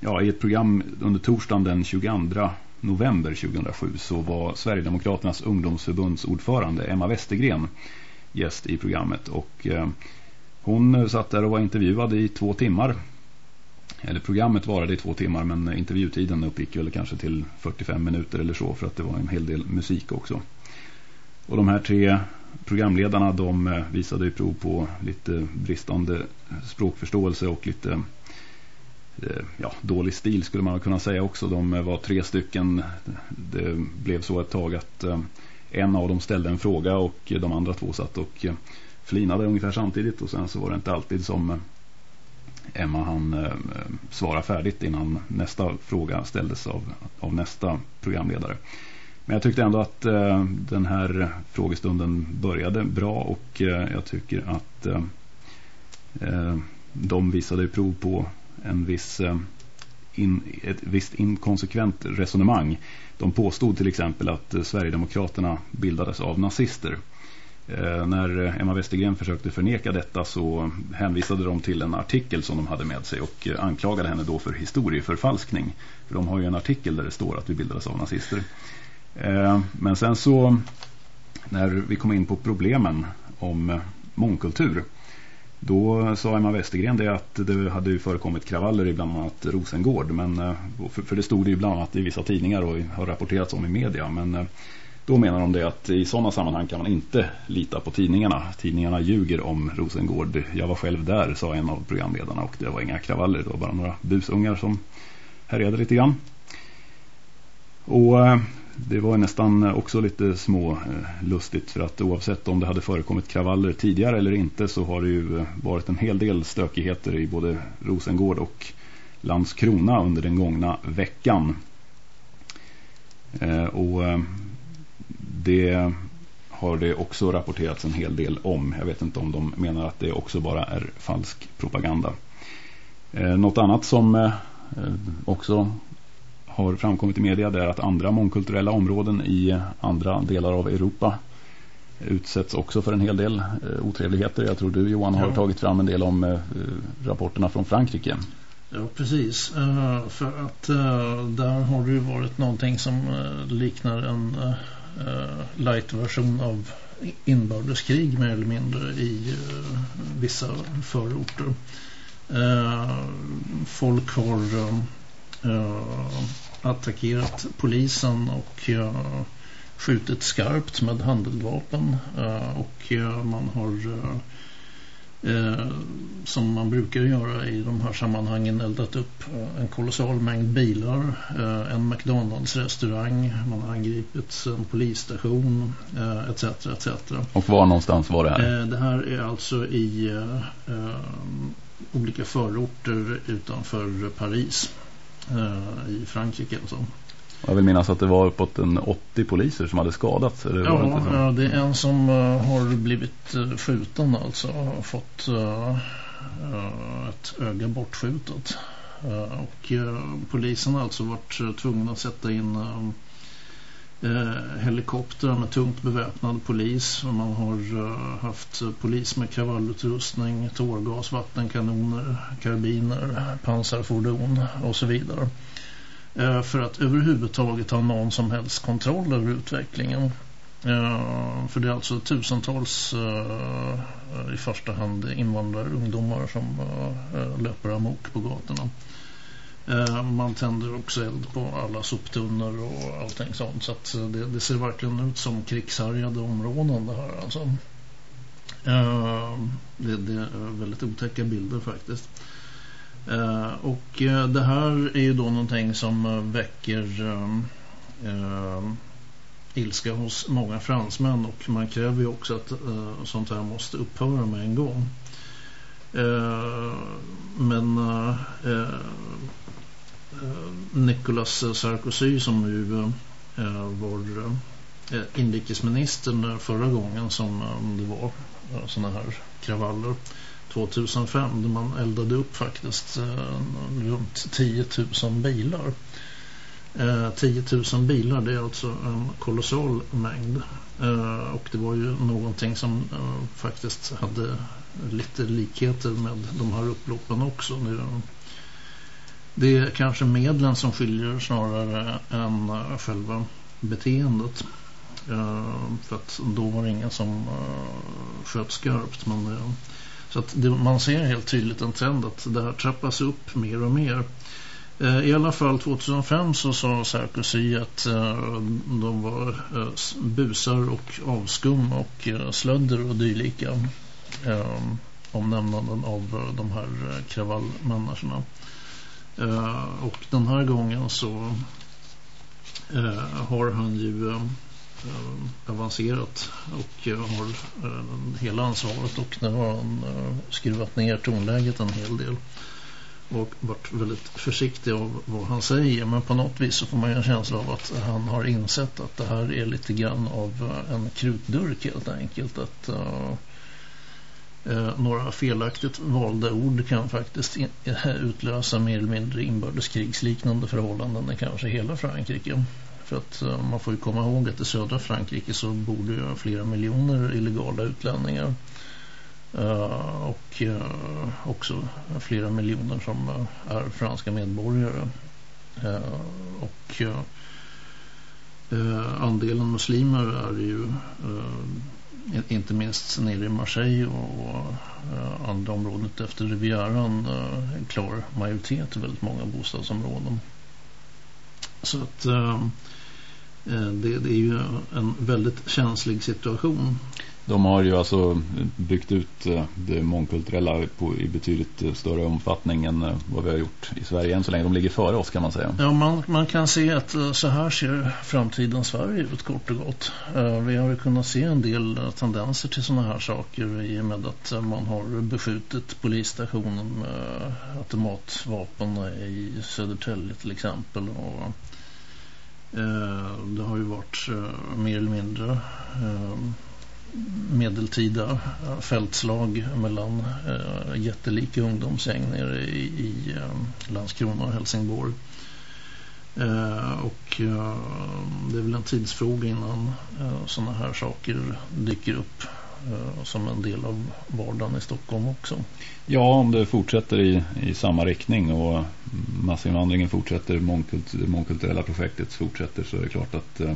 ja, i ett program under torsdagen den 22 november 2007 så var Sverigedemokraternas ungdomsförbundsordförande Emma Westergren gäst i programmet och hon satt där och var intervjuad i två timmar. Eller programmet varade i två timmar men intervjutiden uppgick väl kanske till 45 minuter eller så för att det var en hel del musik också. Och de här tre programledarna de eh, visade ju prov på lite bristande språkförståelse och lite eh, ja, dålig stil skulle man kunna säga också. De eh, var tre stycken. Det blev så ett tag att en av dem ställde en fråga och de andra två satt och flinade ungefär samtidigt och sen så var det inte alltid som Emma han eh, svara färdigt innan nästa fråga ställdes av, av nästa programledare. Men jag tyckte ändå att eh, den här frågestunden började bra och eh, jag tycker att eh, eh de visade prov på en viss, eh, in, ett visst inkonsekvent resonemang. De påstod till exempel att eh, Sverigedemokraterna bildades av nazister. Eh, när Emma Westergren försökte förneka detta så hänvisade de till en artikel som de hade med sig och eh, anklagade henne då för historieförfalskning. För de har ju en artikel där det står att vi bildades av nazister. Eh, men sen så när vi kom in på problemen om mångkultur då sa Emma Westergren det att det hade förekommit kravaller i bland annat Rosengård men, för det stod det ju bland annat i vissa tidningar och har rapporterats om i media men då menar de det att i sådana sammanhang kan man inte lita på tidningarna. Tidningarna ljuger om Rosengård. Jag var själv där, sa en av programledarna och det var inga kravaller, det var bara några busungar som härjade lite grann. Och eh, det var nästan också lite små eh, lustigt för att oavsett om det hade förekommit kravaller tidigare eller inte så har det ju eh, varit en hel del stökigheter i både Rosengård och Landskrona under den gångna veckan. Och det har det också rapporterats en hel del om. Jag vet inte om de menar att det också bara är falsk propaganda. Något annat som också har framkommit i media är att andra mångkulturella områden i andra delar av Europa utsätts också för en hel del eh, otrevligheter. Jag tror du Johan har ja. tagit fram en del om eh, rapporterna från Frankrike. Ja, precis. Uh, för att uh, där har det ju varit någonting som uh, liknar en Eh, light-version av inbördeskrig mer eller mindre i eh, vissa förorter. Eh, folk har uh, attackerat polisen och uh, skjutit skarpt med handeldvapen uh, och man har som man brukar göra i de här sammanhangen eldat upp en kolossal mängd bilar, en McDonalds-restaurang, man har angripit en polisstation etc. etc. Och var någonstans var det här? Det här är alltså i olika förorter utanför Paris eh, i Frankrike och så. Jag vill minnas att det var uppåt en 80 poliser som hade skadats. Eller ja, det, ja, det är en som uh, har blivit uh, skjuten alltså. Har fått uh, ett öga bortskjutet. och polisen har alltså varit tvungna att sätta in eh, helikoptrar med tungt beväpnad polis. Man har eh, haft polis med kravallutrustning, tårgas, vattenkanoner, karbiner, pansarfordon och så vidare. Eh, för att överhuvudtaget ha någon som helst kontroll över utvecklingen. Eh, för det är alltså tusentals eh, i första hand invandrarungdomar som löper amok på gatorna. Man tänder också eld på alla soptunnor och allting sånt. Så att det, det, ser verkligen ut som krigshärjade områden det här alltså. Det, det är väldigt otäcka bilder faktiskt. Eh, och eh, det här är ju då någonting som eh, väcker ilska hos många fransmän och man kräver ju också att sånt här måste upphöra med en gång. men uh, Nicolas Sarkozy som ju var uh, inrikesministern förra gången som det var såna här kravaller 2005 där man eldade upp faktiskt eh, runt 10 000 bilar. Eh, 10 000 bilar det är alltså en kolossal mängd eh, och det var ju någonting som faktiskt hade lite likheter med de här upploppen också. det är kanske medlen som skiljer snarare än själva beteendet. För att då var det ingen som sköt skarpt. Men, så att det, man ser helt tydligt en trend att det här trappas upp mer och mer. Eh, I alla fall 2005 så sa Sarkozy att eh, de var eh, busar och avskum och slödder och dylika omnämnanden av de här kravallmänniskorna. Och den här gången så har han ju Eh, avancerat och eh, har eh, hela ansvaret och nu har han skruvat ner tonläget en hel del. Och varit väldigt försiktig av vad han säger men på något vis så får man ju en känsla av att han har insett att det här är lite grann av en krutdurk helt enkelt. Att uh, uh, några felaktigt valda ord kan faktiskt utlösa mer eller mindre inbördeskrigsliknande förhållanden i kanske hela Frankrike för att eh, man får ju komma ihåg att i södra Frankrike så bor det ju flera miljoner illegala utlänningar. Eh, och eh, också flera miljoner som är franska medborgare. Och andelen muslimer är ju inte minst nere i Marseille och andra områden efter Rivieran en klar majoritet i väldigt många bostadsområden. Så att det, det är ju en väldigt känslig situation de har ju alltså byggt ut eh, det mångkulturella på, i betydligt eh, större omfattning än eh, vad vi har gjort i Sverige än så länge. De ligger före oss kan man säga. Ja, man, man kan se att så här ser framtiden Sverige ut kort och gott. Vi har ju kunnat se en del tendenser till sådana här saker i och med att man har beskjutit polisstationen med automatvapen i Södertälje till exempel. Och Eh, det har ju varit eh, mer eller mindre eh, medeltida fältslag mellan jättelika ungdomsgäng nere i, i Landskrona och Helsingborg. Och det är väl en tidsfråga innan eh, sådana här saker dyker upp Eh, som en del av vardagen i Stockholm också. Ja, om det fortsätter i, i samma riktning och massinvandringen fortsätter, mångkult, det mångkulturella projektet fortsätter så är det klart att eh,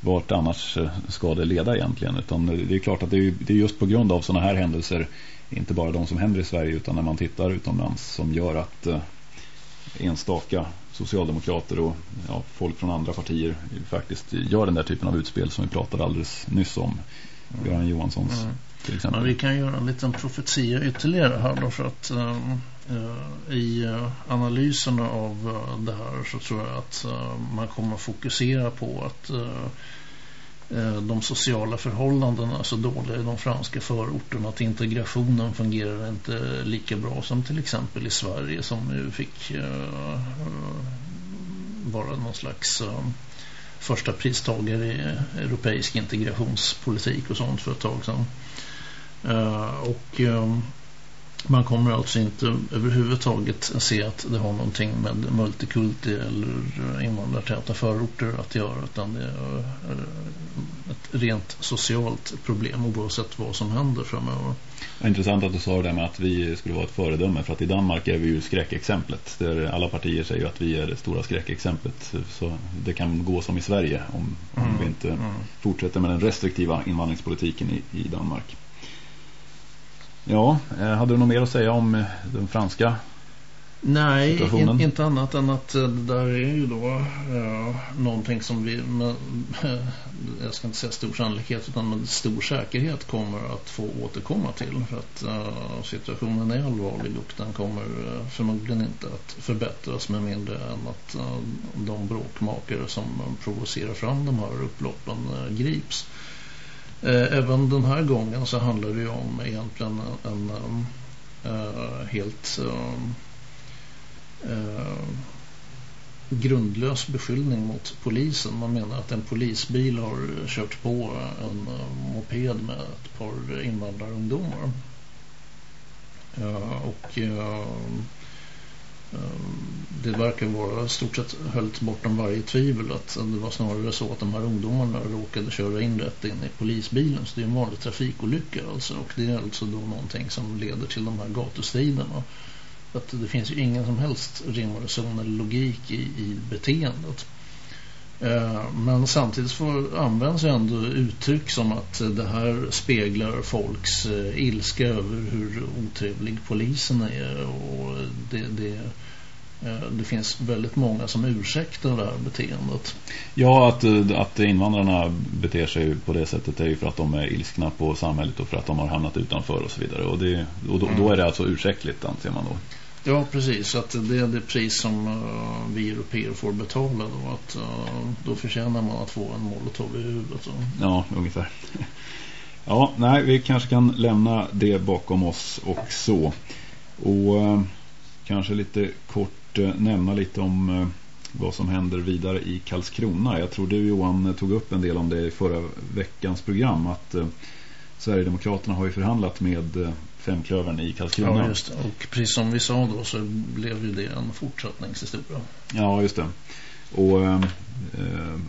vart annars eh, ska det leda egentligen. Utan det är klart att det är, det är just på grund av sådana här händelser, inte bara de som händer i Sverige utan när man tittar utomlands som gör att eh, enstaka socialdemokrater och ja, folk från andra partier faktiskt gör den där typen av utspel som vi pratade alldeles nyss om. Göran Johanssons mm. till exempel. Men vi kan göra en liten profetia ytterligare här då för att uh, i uh, analyserna av det här så tror jag att man kommer fokusera på att de sociala förhållandena är så dåliga i de franska förorterna att integrationen fungerar inte lika bra som till exempel i Sverige som nu fick vara någon slags första pristagare i europeisk integrationspolitik och sånt för ett tag sedan. Eh, och ehm, man kommer alltså inte överhuvudtaget se att det har någonting med multikulti eller invandrartäta förorter att göra utan det är eh, ett rent socialt problem oavsett vad som händer framöver. Intressant att du sa det med att vi skulle vara ett föredöme för att i Danmark är vi ju skräckexemplet. Där alla partier säger att vi är det stora skräckexemplet. Så det kan gå som i Sverige om, om mm, vi inte mm. fortsätter med den restriktiva invandringspolitiken i, i Danmark. Ja, eh, hade du något mer att säga om eh, den franska Nej, in, inte annat än att eh, det där är ju då uh, någonting som vi med, jag ska inte säga stor sannolikhet utan med stor säkerhet kommer att få återkomma till för att uh, situationen är allvarlig och den kommer uh, förmodligen inte att förbättras med mindre än att de bråkmakare som provocerar fram de här upploppen grips. Eh, även den här gången så handlar det ju om egentligen en, en uh, helt eh, grundlös beskyllning mot polisen. Man menar att en polisbil har kört på en eh, moped med ett par invandrarungdomar. Eh, och eh, eh, det verkar vara stort sett höllt bortom varje tvivel att det var snarare så att de här ungdomarna råkade köra in rätt in i polisbilen så det är en vanlig trafikolycka alltså och det är alltså då någonting som leder till de här gatustriderna att det finns ju ingen som helst rim och reson eller logik i, i beteendet. Eh, men samtidigt får används ju ändå uttryck som att det här speglar folks eh, ilska över hur otrevlig polisen är och det, det, eh, det finns väldigt många som ursäktar det här beteendet. Ja, att, att invandrarna beter sig på det sättet är ju för att de är ilskna på samhället och för att de har hamnat utanför och så vidare. Och, det, och då, då är det alltså ursäktligt anser man då. Ja, precis. Att det är det pris som uh, vi europeer får betala då. Att, uh, då förtjänar man att få en molotov i huvudet. Så. Ja, ungefär. Ja, nej, vi kanske kan lämna det bakom oss också. Och uh, kanske lite kort nämna lite om vad som händer vidare i Karlskrona. Jag tror du Johan tog upp en del om det i förra veckans program. Att Sverigedemokraterna har ju förhandlat med femklövern i Karlskrona. Ja, just det. Och precis som vi sa då så blev ju det en fortsättningshistoria. Ja, just det. Och eh,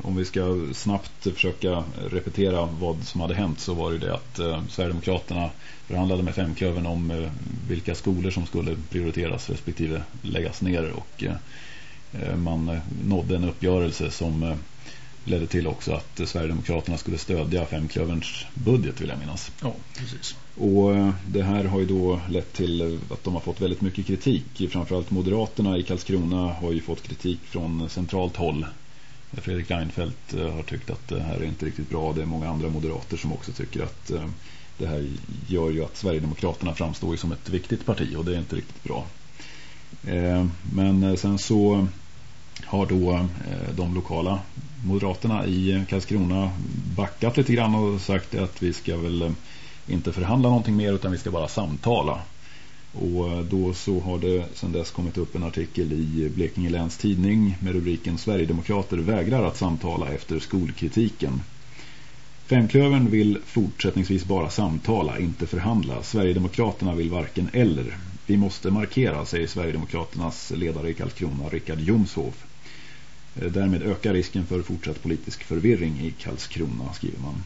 om vi ska snabbt försöka repetera vad som hade hänt så var det det att eh, Sverigedemokraterna förhandlade med femklövern om eh, vilka skolor som skulle prioriteras respektive läggas ner och eh, man nådde en uppgörelse som eh, ledde till också att Sverigedemokraterna skulle stödja femklöverns budget vill jag minnas. Ja, precis. Och eh, det här har ju då lett till att de har fått väldigt mycket kritik. Framförallt Moderaterna i Karlskrona har ju fått kritik från centralt håll. Fredrik Reinfeldt eh, har tyckt att det här är inte riktigt bra. Det är många andra moderater som också tycker att eh, det här gör ju att Sverigedemokraterna framstår som ett viktigt parti och det är inte riktigt bra. Men sen så har då de lokala moderaterna i Karlskrona backat lite grann och sagt att vi ska väl eh, inte förhandla någonting mer utan vi ska bara samtala. Och eh, då så har det sedan dess kommit upp en artikel i Blekinge läns tidning med rubriken Sverigedemokrater vägrar att samtala efter skolkritiken. Femklövern vill fortsättningsvis bara samtala, inte förhandla. Sverigedemokraterna vill varken eller. Vi måste markera, säger Sverigedemokraternas ledare i Karlskrona, Rickard Jomshof. Eh, därmed ökar risken för fortsatt politisk förvirring i Karlskrona, skriver man.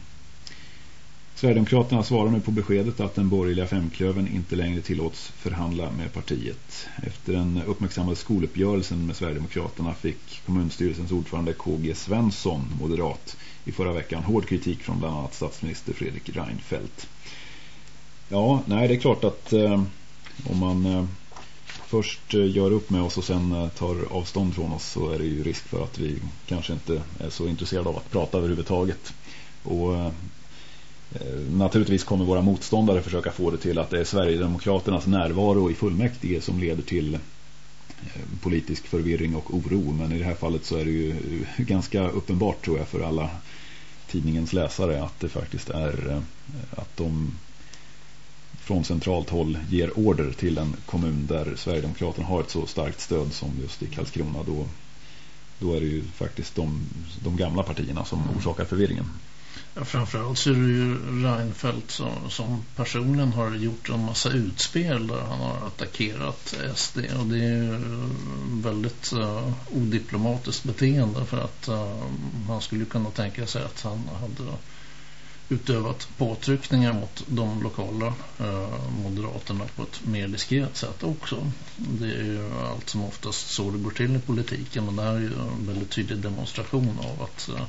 Sverigedemokraterna svarar nu på beskedet att den borgerliga femklöven inte längre tillåts förhandla med partiet. Efter den uppmärksammade skoluppgörelsen med Sverigedemokraterna fick kommunstyrelsens ordförande KG Svensson, moderat, i förra veckan hård kritik från bland annat statsminister Fredrik Reinfeldt. Ja, nej det är klart att eh, om man eh, först eh, gör upp med oss och sen eh, tar avstånd från oss så är det ju risk för att vi kanske inte är så intresserade av att prata överhuvudtaget. Och eh, naturligtvis kommer våra motståndare försöka få det till att det är Sverigedemokraternas närvaro i fullmäktige som leder till politisk förvirring och oro. Men i det här fallet så är det ju ganska uppenbart tror jag för alla tidningens läsare att det faktiskt är att de från centralt håll ger order till en kommun där Sverigedemokraterna har ett så starkt stöd som just i Karlskrona då, då är det ju faktiskt de, de gamla partierna som orsakar förvirringen. Ja, framförallt så är det ju Reinfeldt som, som personen har gjort en massa utspel där han har attackerat SD och det är ju väldigt uh, odiplomatiskt beteende för att uh, man skulle kunna tänka sig att han hade utövat påtryckningar mot de lokala eh, moderaterna på ett mer diskret sätt också. Det är ju allt som oftast så det går till i politiken men det här är ju en väldigt tydlig demonstration av att eh,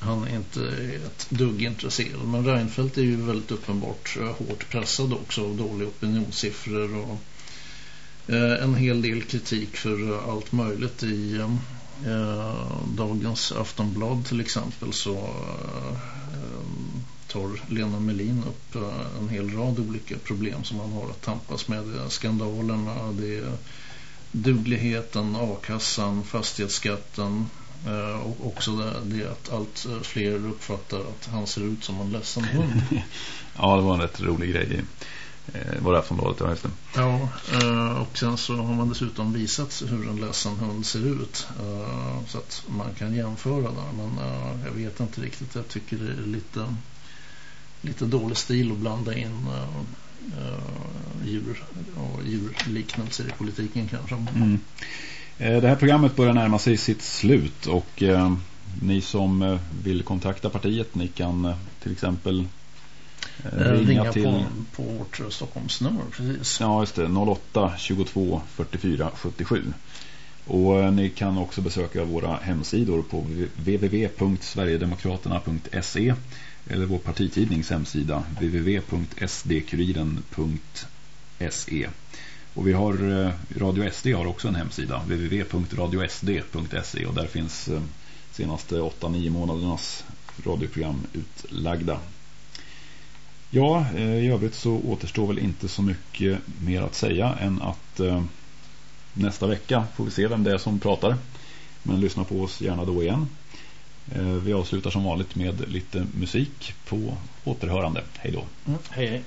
han inte är ett dugg intresserad. Men Reinfeldt är ju väldigt uppenbart eh, hårt pressad också av dåliga opinionssiffror och eh, en hel del kritik för eh, allt möjligt i eh, dagens Aftonblad till exempel så eh, tar Lena Melin upp eh, en hel rad olika problem som man har att tampas med. Skandalerna, det är dugligheten, a-kassan, fastighetsskatten, Uh, och också det, det att allt fler uppfattar att han ser ut som en ledsen hund. ja, det var en rätt rolig grej i eh, vår Aftonbladet, ja just det. Ja, och sen så har man dessutom visat hur en ledsen hund ser ut. Så att man kan jämföra där. Men jag vet inte riktigt. Jag tycker det är lite, lite dålig stil att blanda in djur och djurliknelser i politiken kanske. Mm. Eh, det här programmet börjar närma sig sitt slut och eh, ni som eh, vill kontakta partiet, ni kan till exempel Eh, ringa till... på, på vårt Stockholmsnummer, precis. Ja, just det. 08 22 44 77. Och ni kan också besöka våra hemsidor på www.sverigedemokraterna.se eller vår partitidnings hemsida www.sdkuriren.se och vi har eh, Radio SD har också en hemsida www.radiosd.se och där finns eh, senaste 8-9 månadernas radioprogram utlagda. Ja, eh, i övrigt så återstår väl inte så mycket mer att säga än att nästa vecka får vi se vem det är som pratar. Men lyssna på oss gärna då igen. Eh, vi avslutar som vanligt med lite musik på återhörande. Hej då. Mm, hej hej.